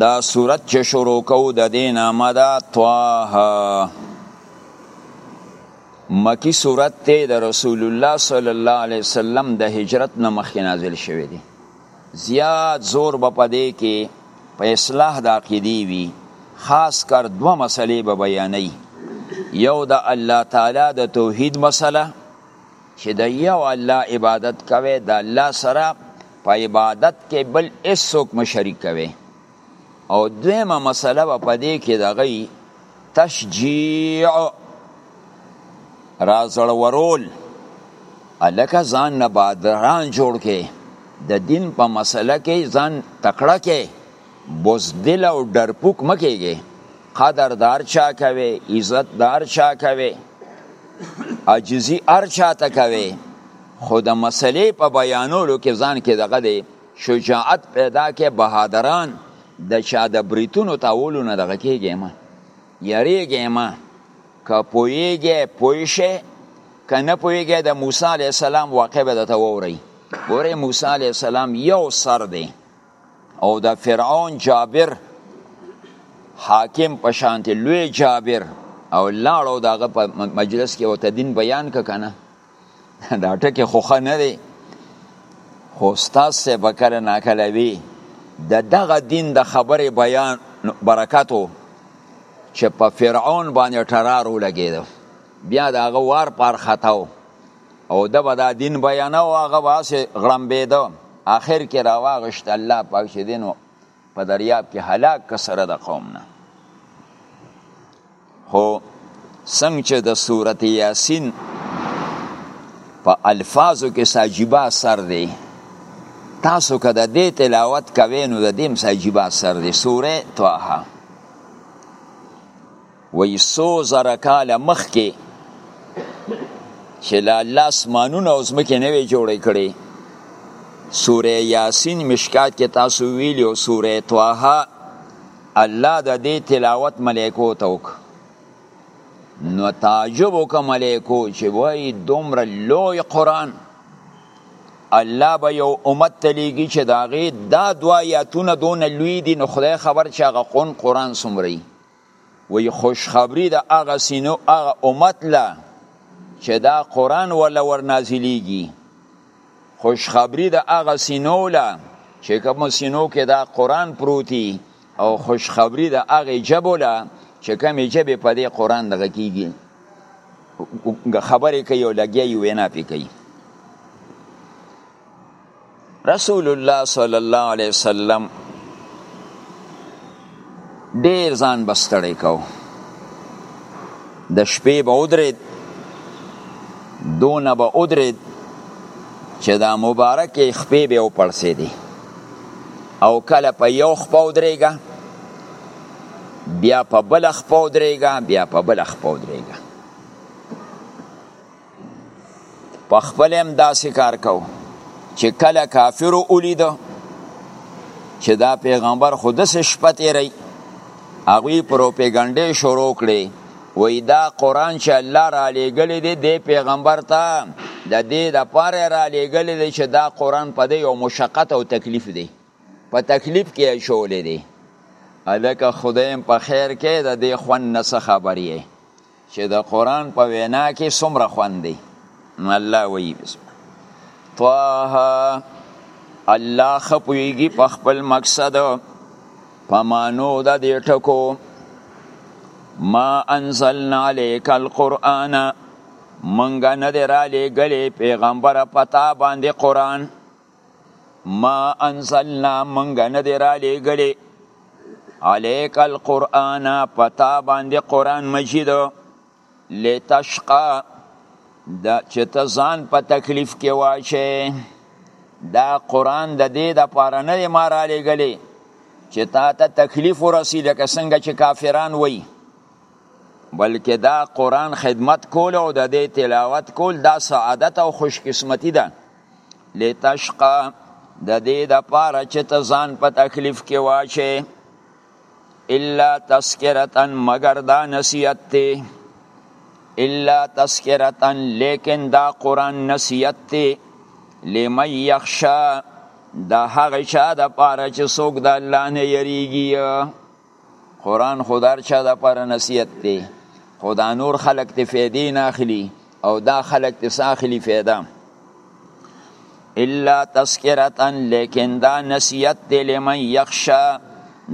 دا صورت چې شروع کو د دې نامه دا طه مکی صورت ته د رسول الله صلی الله علیه وسلم د هجرت نه مخکې نازل شوی دی زیات زور به پدې کې په اصلاح د عقیدې وی خاص کر دوه مسلې به بیانې یو د الله تعالی د توحید مسله چې د یو الله عبادت کوي د الله سره په عبادت کې بل هیڅوک مشرک کوي او دویمه مسله به په دې کې د غي تشجیع رازړ ورول الکه ځان نه بادران جوړ کې د دین په مسله کې ځان تکړه کې بوزدل او ډرپوک مکیږي قدر د هر چا کوي عزت د هر چا کوي عاجزي هر چا ته کوي خو د مسلې په بیانولو کې ځان کې دغه دی شجاعت پیدا کې بهادران د چا د بریتونو تاولو نه دغه کېږي ما یریږي ما که پویږي پویشه که نه پویږي د موسی علی السلام واقع به د تووري ګوره موسی علی السلام یو سر دی او د فرعون جابر حاکم په شانت لوی جابر او لاړو دغه په مجلس کې وته دین بیان ک کنه دا ټکه خوخه نه دی خو استاد سه بکره ناکله وی د دغه دین د خبره بیان برکاتو چې په فرعون باندې ټرار ولګید بیا دغه وار پار خطاو او د به دا دین بیانه او هغه واسه غړمبېده آخر کې راواغشت الله پاک چې دینو په دریاب کې هلاک که سره د قوم نه خو څنګه چې د سورت یاسین په الفاظو کې ساجیبا سر دی تاسو که د دې تلاوت کوئ نو د دې هم ساجیبا سر دی سوره طه وای سو زره کاله مخکې چې لا الله اسمانونه او ځمکې نه وی جوړې کړې سوره یاسین مشکات کې تاسو ویلی او سوره طه الله د دې تلاوت ملائکو ته وک نو تعجب وک ملائکو چې وای دومره لوی قران الله به یو امت تلیږي چې داغه دا دوا یاتونه دون لوی دي نو خدای خبر چې هغه قون قران سمري وی خوشخبری د هغه سینو هغه امت له چې دا قرآن ولا ورنازلیږي خوشخبری د هغه سینو له چې کوم سینو کې دا قرآن پروتي او خوشخبری د هغه جبو له چې کومې جبې په دې قرآن دغه کیږي خبرې کوي او لګیا یې وینا پې کوي رسول الله صلی الله علیه وسلم ډیر ځان بستړی کو د شپې به ودرید دونه به ودرید چې دا مبارک خپې به وپړسې دي او کله په یو خپه ودرېږه بیا په بل خپه ودرېږه بیا په بل خپه ودرېږه په خپل هم داسې کار کو چې کله کافرو ولید چې دا پیغمبر خو داسې شپه تیری هغوی پروپیګنډې شروع کړې وای دا قرآن چې الله را لېږلی دی دې پیغمبر ته د دې دپاره را لېږلی دی چې دا قرآن په دی یو مشقت او تکلیف دی په تکلیف کې اچولی دی هلکه خدایم په خیر کې د دې خوند نه څه خبر یې چې د قران په وینا کې څومره خوند دی نو الله وایي بسم طه الله خپويږي په خپل مقصد په مانو د دې ټکو ما انزلنا عليك القرآن منګه نه دی را لېږلې پیغمبره پتا باندې قرآن ما انزلنا منګ نه دی را لېګلې علیک القرآن پتا باندې قرآن مجید لتشقا د چې ته ځان په تکلیف کې واچې دا قرآن د دې د پاره نه دی ما را لېګلې چې تا ته تکلیف ورسی لکه څنګه چې کافران وایي بلکې دا قرآن خدمت کول او د دې تلاوت کول دا سعادت او خوش قسمتی ده لتشقا د دې د پاره چې ته ځان په تکلیف کې واچې الا تذکرتن مگر دا نصیحت دی الا تذکرتن لیکن دا قران نصیحت دی لمن یخشا د هغه چا د پاره چې څوک د الله نه یریږي قرآن خو دار چا دا پر نصیحت دی خو دا نور خلق ته فیدې نه اخلي او دا خلق ته ساخلي فیده الا تذکرتا لیکن دا نصیحت دی لمن یخشا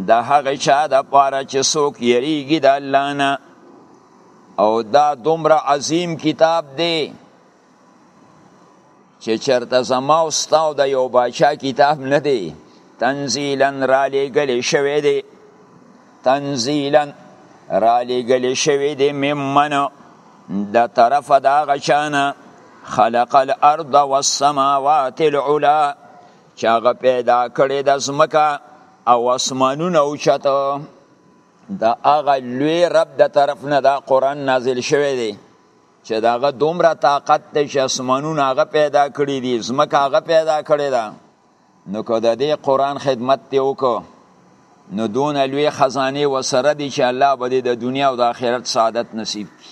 دا هغه چا دا پاره چې څوک یریږي د الله نه او دا دومره عظیم کتاب دی چې چرته زما او ستا او د یو باچا کتاب نه دی تنزیلا را لېږلی شوی دی تنزیلا را لېږلی شوی دی ممن د طرفه د هغه چا نه خلق الارض والسماوات العلا چې هغه پیدا کړې د ځمکه او اسمانونه اوچته د هغه لوی رب د طرف نه دا قرآن نازل شوی دی چې داغه دومره طاقت دی چې اسمانونه هغه پیدا کړی دي ځمکه هغه پیدا کړی ده نو که د دې قرآن خدمت دی وکړو نو دون لوی خزانه وسره دي چې الله به د دنیا او د آخرت سعادت نصیب کړي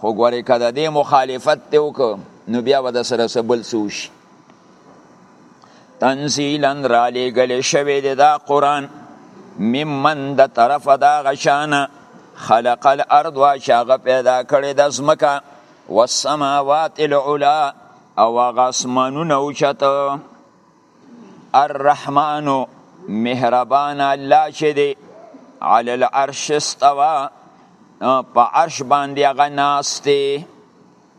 خو ګورې که د دې مخالفت دی وکړو نو بیا به د سره سبل سوشي تنزیلا را لېږل شوی دی دا قرآن ممن د طرف دا غشانه خلق الارض وا چې هغه پیدا کړې د ځمکه والسماوات العلا او هغه اسمانونه اوچته الرحمن مهربان الله چې دی علی العرش استوا په عرش باندې هغه ناست دی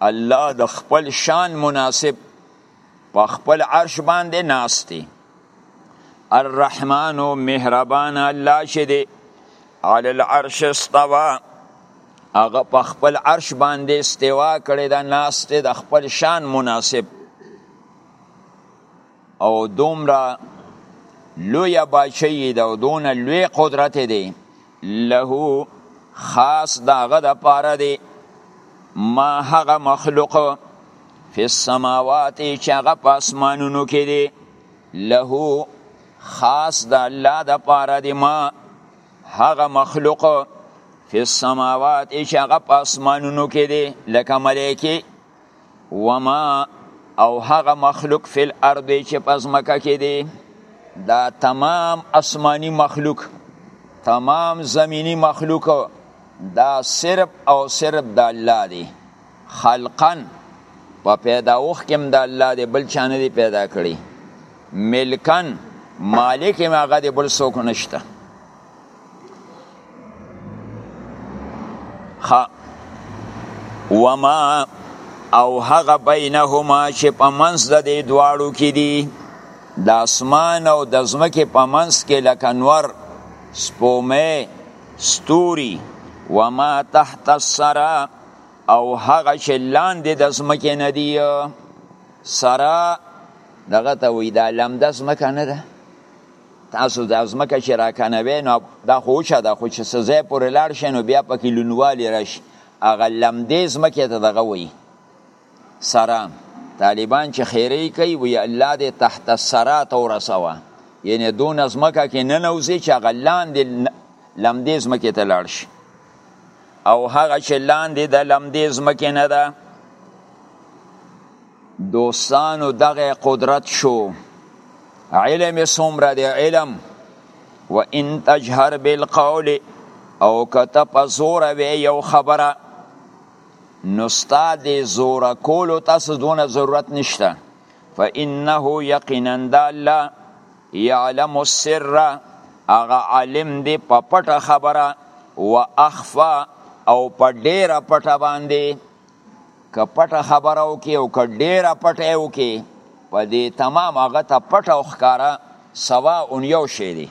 الله د خپل شان مناسب په خپل عرش باندې ناست دی الرحمن مهربان الله چې دی علی العرش استوا هغه په خپل عرش باندې استوا کړی دا ناست د خپل شان مناسب او دومره لوی بادشاہي ده او دونه لوی قدرت دی له خاص داغه د پاره دی ما هغه مخلوق فی السماوات چې هغه په اسمانونو کې دی له خاص د الله د پاره دی ما هغه مخلوق فی السماوات چې هغه په اسمانونو کې دی لکه ملایکه وما او هغه مخلوق فی الارض چې پس مکه کې دی دا تمام اسمانی مخلوق تمام زمینی مخلوق دا صرف او صرف د الله دی خلقا په پیداوخ کې د الله دی بل چانه دی پیدا کړی ملکن مالک هغه دی بل څوک نشته خا وما او هغه بینهما چې په منځ د دې دواړو کې دي د اسمان او د ځمکې په منځ کې لکه نور سپومه ستوري وما تحت السرا او هغه چې لاندې د ځمکې نه دي سرا دغه ته وایي دا لمده ځمکه نه ده تاسو دا ځمکه چې راکنوي نو دا خو وچه ده خو چې څه ځای پورې لاړ شي نو بیا پکې لونوالي راشي هغه لمدې ځمکې ته دغه وایي سره طالبان چې خیرې کوي وایي الله دې تحت السرا ته ورسوه یعنې دونه ځمکه کې ننوځي چې هغه لاندې لمدې ځمکې ته لاړ شي او هغه چې لاندې د لمدې ځمکې نه ده دوستانو دغه قدرت شو علم سمره دی علم و ان تجهر بالقول او کته په زور وی یو خبره نستا دی زور کولو تاسو دونه ضرورت نشته فانه یقینا د الله یعلم السر هغه عالم دی په پټه خبره و اخفا او په ډیره پټه باندې که پټه خبره وکي او که ډیره پټه وکي په دې تمام هغه ته پټه او ښکارا سوا اون یو شی دی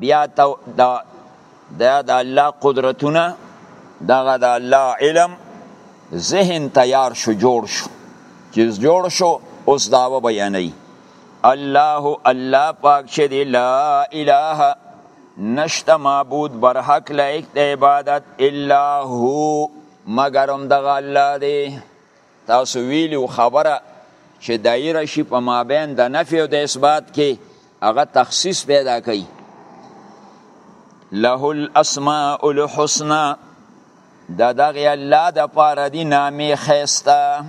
بیا ته د د الله قدرتونه دغه د الله علم ذهن تیار شو جوړ شو چې جوړ شو اوس داوه بیانوي الله الله پاک چې دی لا اله نشته معبود بر حق لایق د عبادت الا هو مگر هم دغه الله دی تاسو ویلو خبره چې دایره شي په مابین د نفي او د اثبات کې هغه تخصیص پیدا کوي له الاسماء الحسنى د دغه الله د پاره دی نامې خیسته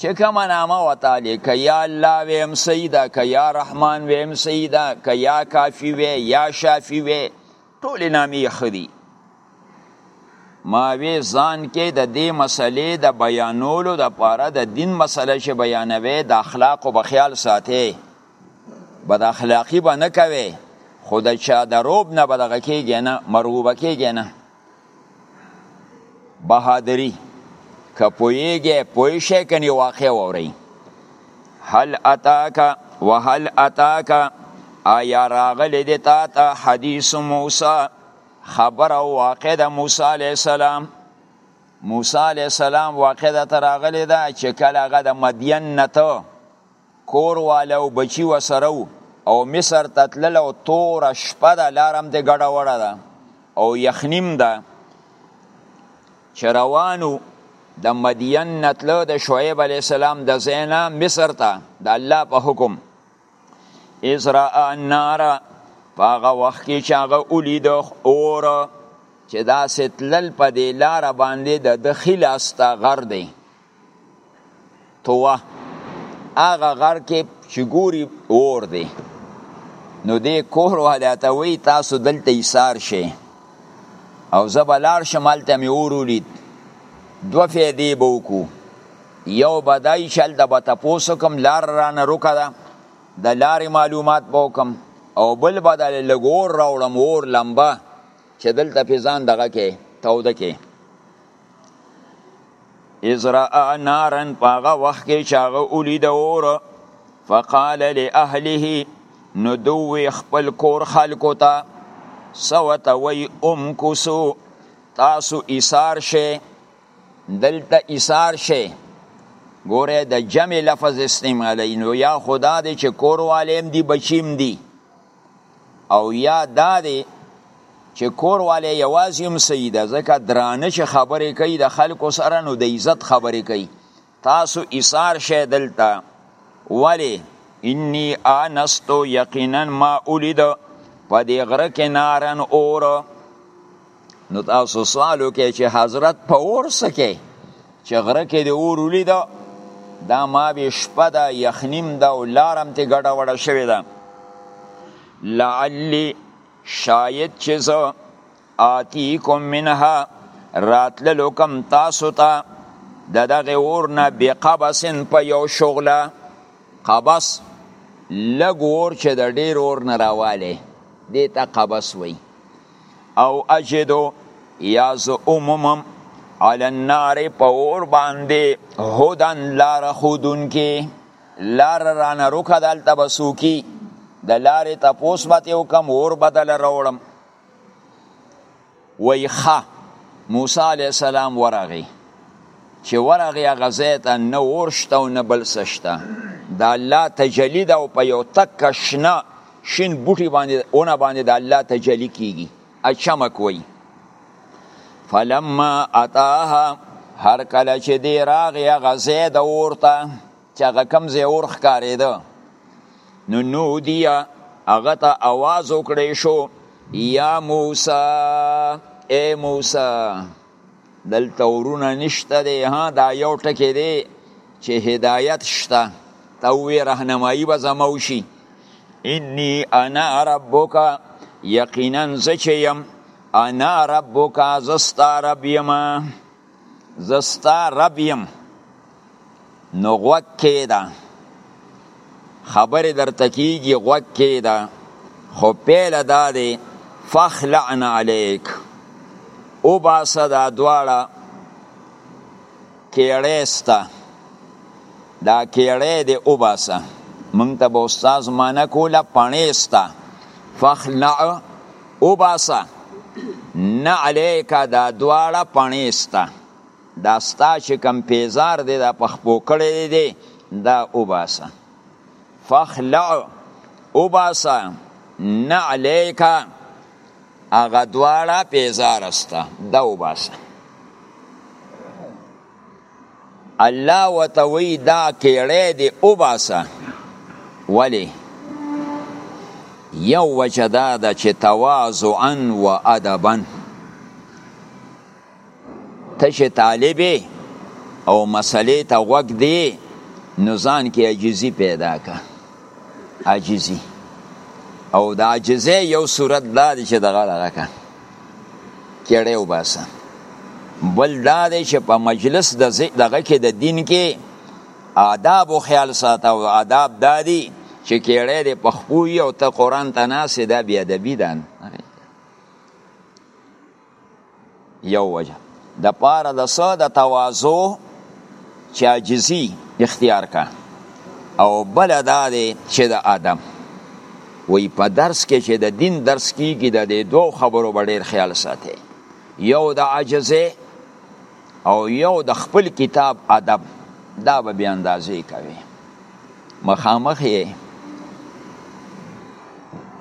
چې کومه نامه وتالی که یا الله ویم سیدا که یا رحمان ویم سیدا که یا کافی وی یا شافی وی ټول نامې خدي ما وی ځان کې د دې مسلې د بیانولو د پاره د دین مسله چې بیانوي د اخلاق او بخیال ساتي بد اخلاقی به نه کوي خو د چا د روب نه بدغه کېږي نه مرغوبه کېږي نه بهادری که پویږی پوی شی کنی واقع وری هل اتاکا و هل اتاکا آیا راغلی دی تا تا حدیث موسی خبر او واقع د موسی علی السلام موسی علی السلام واقع د تراغلی دا چې کله غد مدین نته کور والا او بچی وسره وو او مصر ته تلل او توره شپه ده لار هم د ګډه وړه ده او یخنیم ده چې روانو د مدین نه تلو د شعیب علیه السلام د ځای نه مصر ته د الله په حکم اذ را النار په هغه وخت کې چې هغه ولید اور چې داسې تلل په دې لاره باندې د د ښي لاس ته غر دی توه هغه غر کې چې ګوري اور دی نو دې کور والا ته وی تاسو دلته ایثار شئ او زه به لاړ شم هلته مې اور ولید دوه فیدې به وکړو یو به دای چې هلته به تپوس وکړم لار رانه روکه ده د لارې معلومات به وکړم او بل به د لږ اور راوړم اور لمبه چې دلته پې ځان دغه کې توده کې ازرا نارن پاغه وخت کې چې هغه ولید اور فقال لاهله نو دوی خپل کور خلکو ته سوته وی ام کوسو تاسو ایثار شئ دلته ایثار شئ ګوره د جمع لفظ استعمالی نو یا خدا دی چې کور والیم دی بچیم دی او یا دا دی چې کور والے یوازې هم صحیح ده ځکه درانه چې خبرې کوي د خلکو سره نو د عزت خبرې کوي تاسو ایثار شئ دلته ولی انی آنستو یقینا ما اولید په دې غره کې نارن اور نو تاسو سوال وکړئ چې حضرت په اور څه کې چې غره کې د اور ولیده دا ما به شپه ده یخنیم ده او لارم ته ګډه وډه شوې ده لعلی شاید چې زه آتیکم منها راتللو کم تاسو ته د دغه اور نه بقبسن په یو شغله قبس لږ اور چې د ډیر اور نه راوالی دې ته قبس وایي او اجدو یا زه اومومم علی النار په اور باندې هدن لار خودونکې لار رانه روکه دلته به سوکي د لارې تپوس به تې وکم اور به دله راوړم وایي ښه موسی علیه السلام ورغی چې ورغی هغه ځای ته نه اور شته او نه بل څه شته د الله تجلی ده او په یو تکه شنه شین بوټي باندې اونه باندې د الله تجلی کیږي اچمک وای فلما اتاها هر کله چې دی راغی هغه ځای د اور ته چې هغه کوم ځای اور ښکارېده نو نودیه هغه ته اواز وکړی شو یا موسی ای موسی دلته ورونه نشته دی ها دا یو ټکی دی چې هدایت شته ته وی راهنمایي به زما وشي انی انا ربک یقینا زه چې یم انا ربک زه ستا رب یم زه ستا رب یم نو غوږ کېده خبرې درته کېږي غوږ کېده خو پیله دا دی فخلعن علیک وباسه دا دواړه کېړی سته دا کېړی دی وباسه مونږ ته به استاد معنی کوله پڼې سته فخلع وباسه نه علیکه دا دواړه پڼې سته دا ستا چې کم پیزار دی دا په خپو کړی دی دا وباسه فخلع وباسه نعلیکا هغه دواړه پیزار استه دا وباسه الله وتوی دا کېړې دی وباسه ولی یو وجه دا ده چې تواضعا و ادبا ته چې طالب او مسلې ته غوږ دی نو ځان کې عاجزي پیدا کا عاجزي او د عاجزۍ یو صورت دا دی چې دغه دغه کا کېړې وباسه بل دا دی چې په مجلس د دغه کې د دین کې آداب او خیال ساته او آداب دادی چې کېړې د پخپوی او ته قران ته ناسې دا بیا د بیدان یو وجه د پاره د سه د تواضع چې عاجزي اختیار کا او بل دا دی چې د ادم وی په درس کې چې د دین درس کیږي د دوه خبرو به ډیر خیال ساتي یو د عاجزه او یو د خپل کتاب ادب دا به بیا اندازې کوي مخامخ یې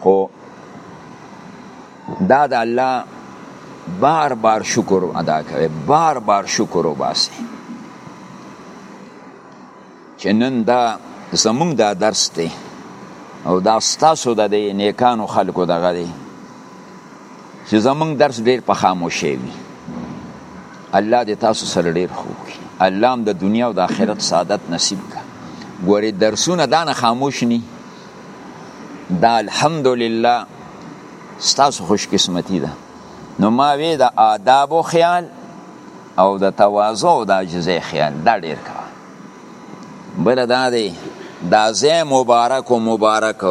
خو دا د الله بار بار شکر ادا کوي بار بار شکر وباسي چې نن دا زمونږ دا درس دی او دا ستاسو د دې نیکانو خلکو دغه دی چې زمونږ درس ډیر په خاموشي وي الله دې تاسو سره ډیر خو کی الله هم د دنیا او د آخرت سعادت نصیب کا ګوري درسونه دا نه خاموش ني دا الحمدلله ستاسو خوش قسمتی ده نو ما وی د آداب او خیال او د تواضع او د عاجزۍ خیال دا ډیر کار بل دا دی دا زه مبارک او مبارک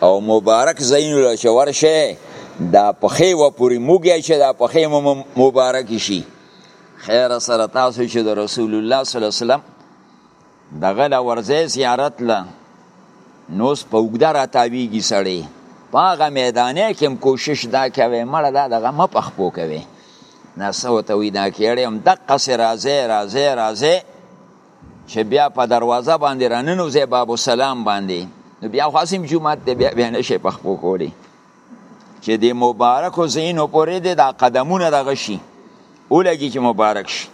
او مبارک زینو له شور شه دا پخې و پوری موګی چې دا پخې مبارک شي خیر سره تاسو چې د رسول الله صلی الله علیه وسلم دغه لا ورځي زیارت له نوس په وګدا را تاویږي سړی په هغه میدانې کې کوشش دا کوي مړه دا دغه مپخ پو کوي ناسو ته وی دا کیړی هم دقه سه راځه راځه راځه چې بیا په دروازه باندې راننو زه باب السلام باندې نو بیا خاصم جمعه ته بیا بیا نشه په خپو کولی چې د مبارکو زینو پورې د دا قدمونه دغه شي ولګي چې مبارک شي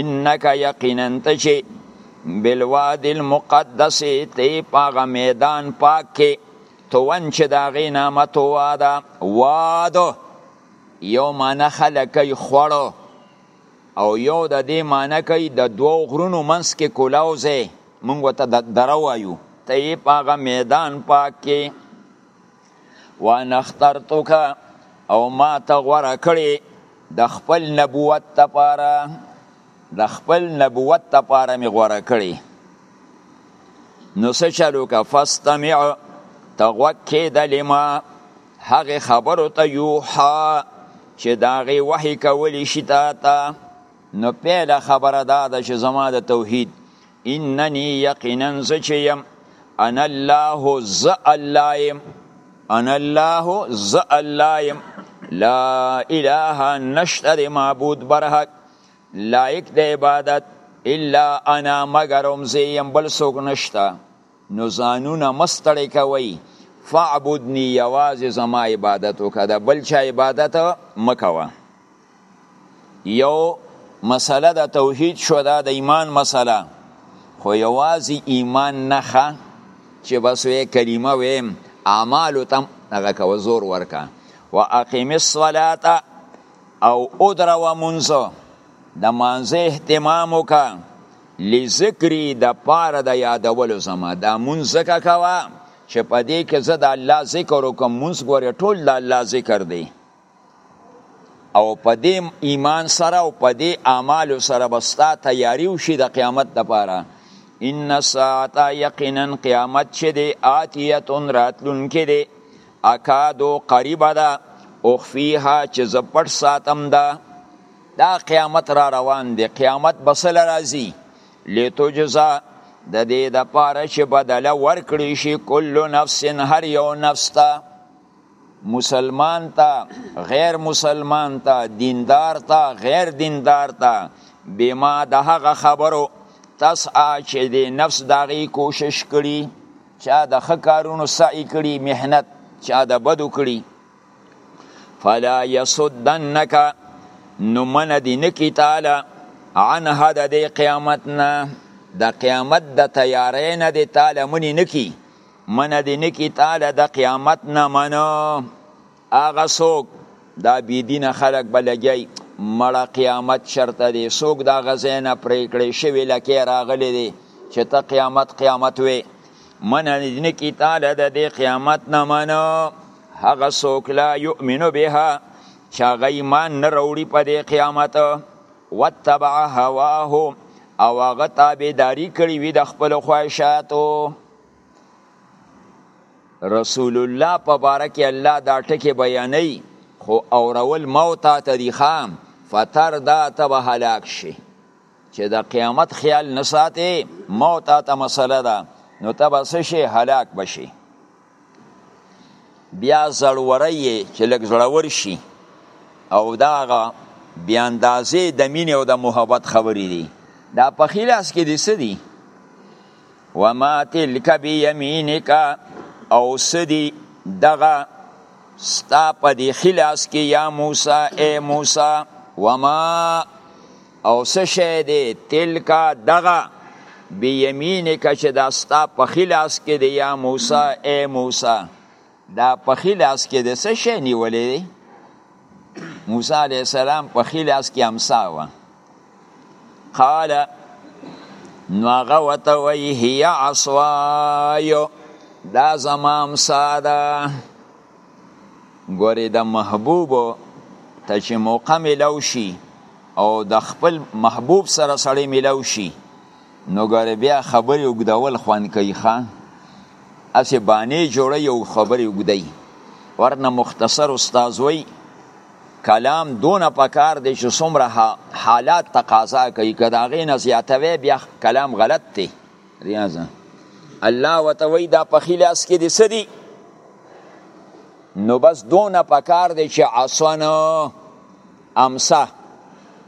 انک یقینا ته چې بالواد المقدس ته پاغه میدان پاک کې توان چې دا غي نامه تواده وادو یو معنی خلک کوي خوړو او یو د دې معنی کوي د دوو غرونو منځ کې کولاو ځای موږ ورته دره وایو ته یې په هغه میدان پاک کې وانه اخترتک او ما ته غوره کړې د خپل نبوت لپاره د خپل نبوت لپاره مې غوره کړې نو څه چلو که فاستمع ته غوږ کېده لما هغه خبرو ته یوحا چې دا غي وحي کول شي تا ته نو پیله خبره دا ده چې زما د توحید انني یقینا زچیم انا الله ز الایم انا الله ز الایم لا اله نشتر معبود برحق لایک د عبادت الا انا مگر هم زیم بل څوک نشته نو ځانونه مه ستړی کوئ فاعبدني یوازې زما عبادت وکړه د بل چا عبادت مه کوه یو مسله د توحید شو دا د ایمان مسله خو یوازې ایمان نه ښه چې بس وې کلمه ویم اعمالو ته هغه کوه زور ورکه و اقیم الصلاة او ادره و منځو د مانځه اهتمام وکړه لذکری د پاره د یادولو زما دا مونږ ځکه کوا چې په دې کې زه د الله ذکر وکم مونږ ګوره ټول د الله ذکر دی او په دې ایمان سره او په دې اعمال سره بستا تیاری وشي د قیامت لپاره ان ساعت یقینا قیامت چې دی آتیتون راتلون کې دی اکادو قریبه ده اخفیها چې زپټ ساتم ده دا قیامت را روان دی قیامت بسل راځي لتجزا د دې د پاره چې بدله ورکړي شي کل نفس هر یو نفس ته مسلمان ته غیر مسلمان ته دیندار ته غیر دیندار ته بما د هغه خبرو تسعا چې د نفس دغه کوشش کړي چا د ښه کارونو سعی کړي محنت چا د بدو کړي فلا یسدنک نو من دی نکی تعالی عنها د دی قیامت نه د قیامت د تیارې نه دی تعالی منی نکی من دی نکی تعالی د قیامت نه منو هغه څوک دا بی دین خلق بلګی مړه قیامت شرط دی څوک دا غزینه پرې کړې شوی لکه راغلی دی چې ته قیامت قیامت وې من دی نکی تعالی د دی قیامت نه منو هغه څوک لا یؤمن بها چې هغه ایمان نه راوړي په دې قیامت وتبع هواه او هغه تابعداري کړې وي د خپلو خواهشاتو رسول الله په باره کې الله دا ټکې بیانوي خو اورول موت ته دي خام فتر دا ته به هلاک شي چې د قیامت خیال نه ساتې موت ته مسله ده نو ته به څه شي هلاک بشي بیا زړوری یې چې لږ زړور شي او دا هغه بې اندازې د مینې او د محبت خبرې دي دا په ښي لاس کې دې څه دي وما تلک بیمینک او څه دي دغه ستا په دې ښي لاس کې یا موسی ای موسی وما او څه شی دی تلکا دغه بیمینه که چې دا ستا په خلاص کې دی یا موسی ای موسی دا په خلاص کې دی څه شی نیولې دی موسی علی السلام په خلاص کې امسا و قال نو هغه وته وی هي عصواي دا زمام ساده ګورې د محبوب ته چې موقع ملاو شي او د خپل محبوب سره سړی ملاو شي نو ګورې بیا خبرې اوږدول خوند کوي ښه هسې بانې جوړوي او خبرې اوږدوي ورنه مختصر استاذ وایي کلام دونه پکار دی چې څومره حالات تقاضا کوي که د هغې نه زیاتوی بیا کلام غلط دی ریاضه الله وتوی دا په خلاص کې دي سدي نو بس دونه پکار دی چې عصنه امسه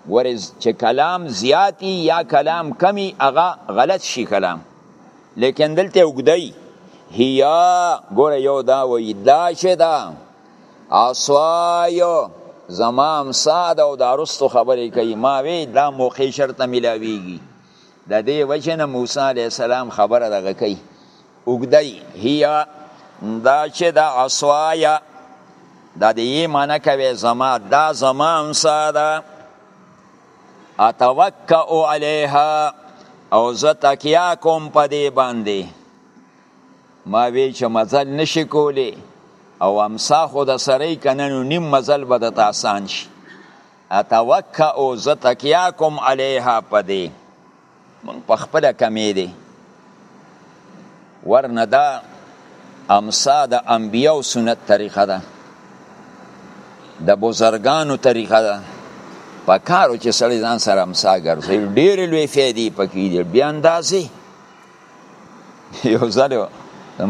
ورز چې کلام زیاتی یا کلام کمی هغه غلط شي کلام لیکن دلته وګدای هيا ګوره یو دا وی دا شه دا عصایو زمام ساده او دارستو خبرې کوي ما وی دا موخې شرط ملاویږي د دې وجه نه موسی علی السلام خبره دغه کوي اوګدای هيا دا چې د عصوایا دا د یې معنی کوي زما دا زما امسا ده اتوکا او علیها او زه تکیا کوم په دې باندې ما وی چې مزل نشي کولی او امسا خو د سره کننو نیم مزل به د تاسان شي اتوکعو زه تکیا کوم علیها په دې من په خپل کمې دی ورنه دا امسا د انبیاء او سنت طریقه ده د بزرګانو طریقه ده په کارو چې سړی ځان سره امسا ګرځي ډېرې لوی فایدې پکې دي بیا اندازې یو ځل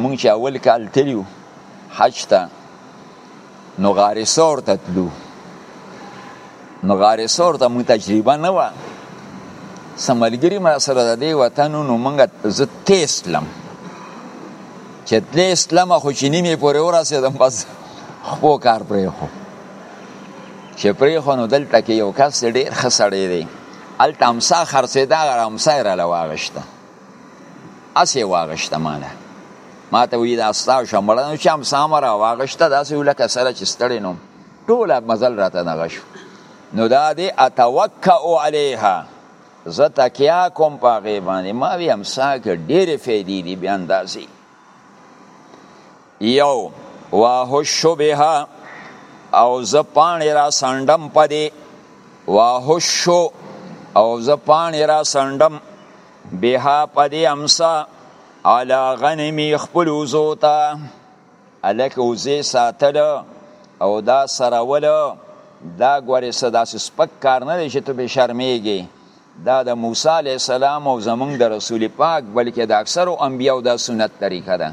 مونږ چې اول کال تلیو حج ته نو غارې سور ته تلو نو غارې سور ته مونږ تجربه نه وه څه ملګري ما سره د دې وطن نو مونږ زه تیز تلم چې تیز تلم خو چې نیمې پورې ورسېدم بس خپو کار پرېښو چې پرېښو نو دلته کې یو کس ډېر ښه سړی دی هلته امسا خرڅېده هغه امسا یې راله واغېسته هسې یې واغېسته ماله ما ته وایي دا ستا شوه مړه نو چې امسا مه راواغېسته داسې و لکه سره چې ستړی نوم ټوله مزل راته دغه شو نو دا دی اتوکا او علیها زه تکیا کوم په هغې باندې ما وی امسا کې ډېرې فایدې دي بیا اندازې یو واه شبه او زه پانی را سندم پدی واه شو او زه پانی را سندم بها پدی امسا علا غنمی خپل وزو تا الک وزی ساتل او دا سرول دا ګوره صدا سپک کار نه دی چې ته به شرمېږي دا د موسی علی السلام او زمونږ د رسول پاک بلکې د اکثرو انبیو دا سنت طریقه ده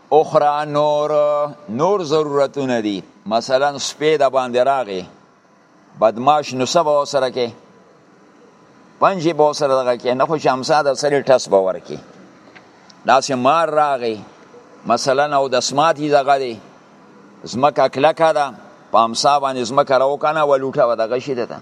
اخرى نور نور ضرورتونه دي مثلا سپې د باندې راغې بدماش نو سبا سره کې پنځه به سره دغه کې نه خو شمسا د سره ټس به ورکی داسې مار راغې مثلا او د سماتی دغه دی زمکه کلکه ده په امسا باندې زمکه راو کنه ولوټه و دغه شي ده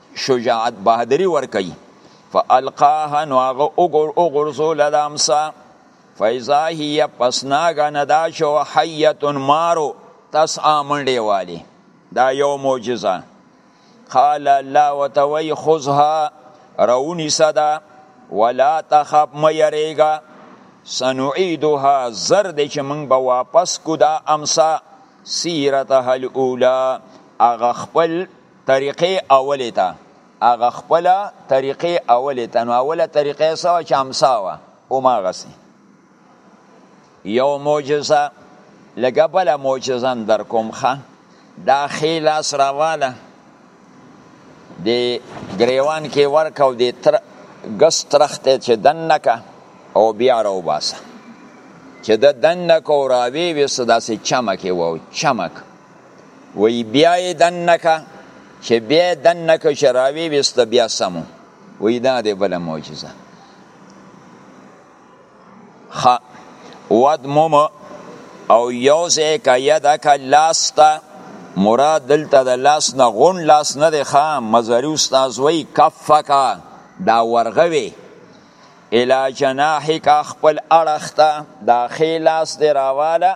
شجاعت بهادری ورکي فالقاها نو هغه اوګور اوغورزول د امسا فاذا هي پسناګه ندا شو حیت مارو تسعا منډي والی دا یو معجزه قال الله وتوي خذها رونی صدا ولا تخب ميريګا سنعيدها زرد چې موږ به واپس کو دا امسا سیرتها الاولى هغه خپل طریقې اولې ته هغه خپل طریقې اولې ته نو اوله طریقې سوا چې امسا وا او ما غسي یو معجزه لګه بل معجزه در کوم خه دا خیل اس راواله د گریوان کې ورکاو د تر غس ترخت چې دنکه او بیا راو باسه چې د دنکه او راوي وسه داسې چمک وو چمک وی بیا یې دننه که چې بیا یې دننه که چې راوی ویسته بیا سمو وی دا دی بله معجزه خ ود موم او یو ځای که یدک لاس ته مراد دلته د لاس نه غون لاس نه دی ښه مزري استاذ وی کفکا دا ورغوي الا جناحک خپل اړخته دا خې لاس دی راواله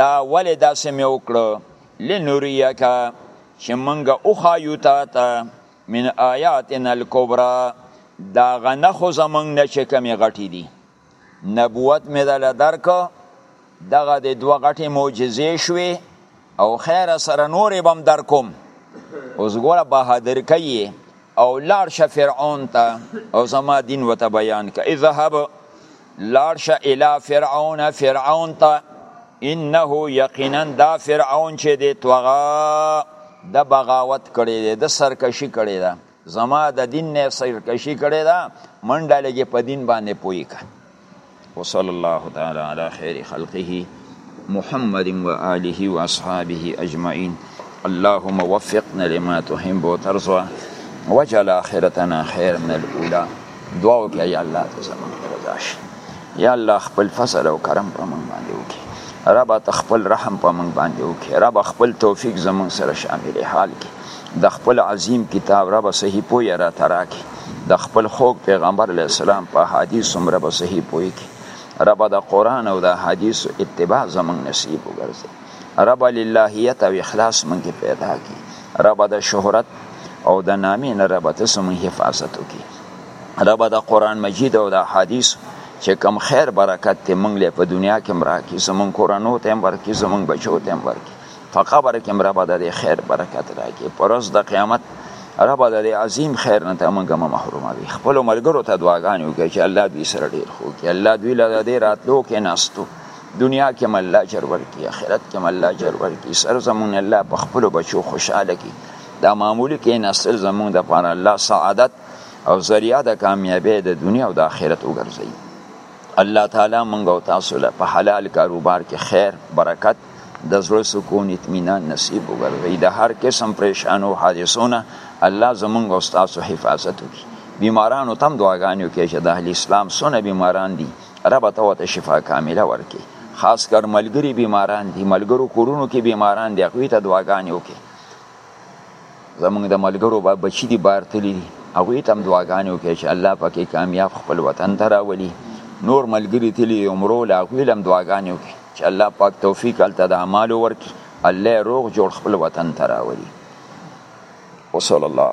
دا ولې داسې مې وکړو لنوریک چې مونږه اوخایو تا ته من آیاتنا الکبرا دا غنخو زمونږ نه چې کمی غټی دي نبوت مې دله درکو دغه د دوه غټې معجزې شوې او خیر سره نورې بم در کوم اوس ګوره بهادر کوي او لاړ شه فرعون ته او زما دین وته بیان که اذهب لاړ شه الی فرعون فرعون ته انه یقینا دا فرعون چې دی توغا د بغاوت کړی دی د سرکشي کړی ده زما د دین نه سرکشي کړی ده منډه لګي په دین باندې پوي کا وصلی الله تعالی علی خیر خلقه محمد و آله و اصحابه اجمعین اللهم وفقنا لما تحب وترضى وجعل آخرتنا خير من الاولى دعا وکړه یا الله ته زموږ رضا شي یا الله خپل فضل او کرم په موږ باندې وکړي رب ته خپل رحم په موږ باندې وکړي رب خپل توفیق زموږ سره شامل حال کړي د خپل عظیم کتاب رب صحیح پوی را تراکي د خپل خوږ پیغمبر علی السلام په حدیث هم رب صحیح پوی کړي رب د قران او د حدیث اتباع زمون نصیب وګرځي رب للهیت او اخلاص مونږ پیدا کی رب د شهرت او د نامې نه رب ته سمون حفاظت وکي رب د قران مجید او د حدیث چې کم خیر برکت ته مونږ له په دنیا کې مراکې زمون کورانو ته ورکی زمون بچو ته ورکی په قبر کې رب د دې خیر برکت راکې پرز د قیامت رب د دې عظیم خیر نه ته موږ ما محرومه وي خپل ملګرو ته دعاګانې وکړي چې الله دوی سره ډیر خو کې الله دوی له دې راتلو کې ناستو دنیا کې مل الله جر ورکی آخرت کې مل الله جر ورکی سر زمون الله په خپل بچو خوشاله کی دا معمولی کې نسل زمون د پاره الله سعادت او ذریعہ د کامیابی د دنیا او د آخرت وګرځي الله تعالی مونږ او تاسو له په حلال کاروبار کې خیر برکت د زړه سکون اطمینان نصیب وګرځي د هر قسم پریشانو حادثونه الله زمونږ او تاسو حفاظت وکړي بیمارانو تم دعاګانې وکړي چې د اهل اسلام سونه بیماران دي رب ته وته شفا کامله ورکړي خاص کر ملګری بیماران دي ملګرو کورونو کې بیماران دي هغوی ته دعاګانې وکړي زمونږ د ملګرو با بچی دی بار تلی دی هغه ته هم دعاګانې وکړي چې الله پاکي کامیاب خپل وطن ته راولي نور ملګری تلی عمره لا هغه هم دعاګانې وکړي چې الله پاک توفیق الته د اعمال ورکړي الله روغ جوړ خپل وطن ته راولي وصلی الله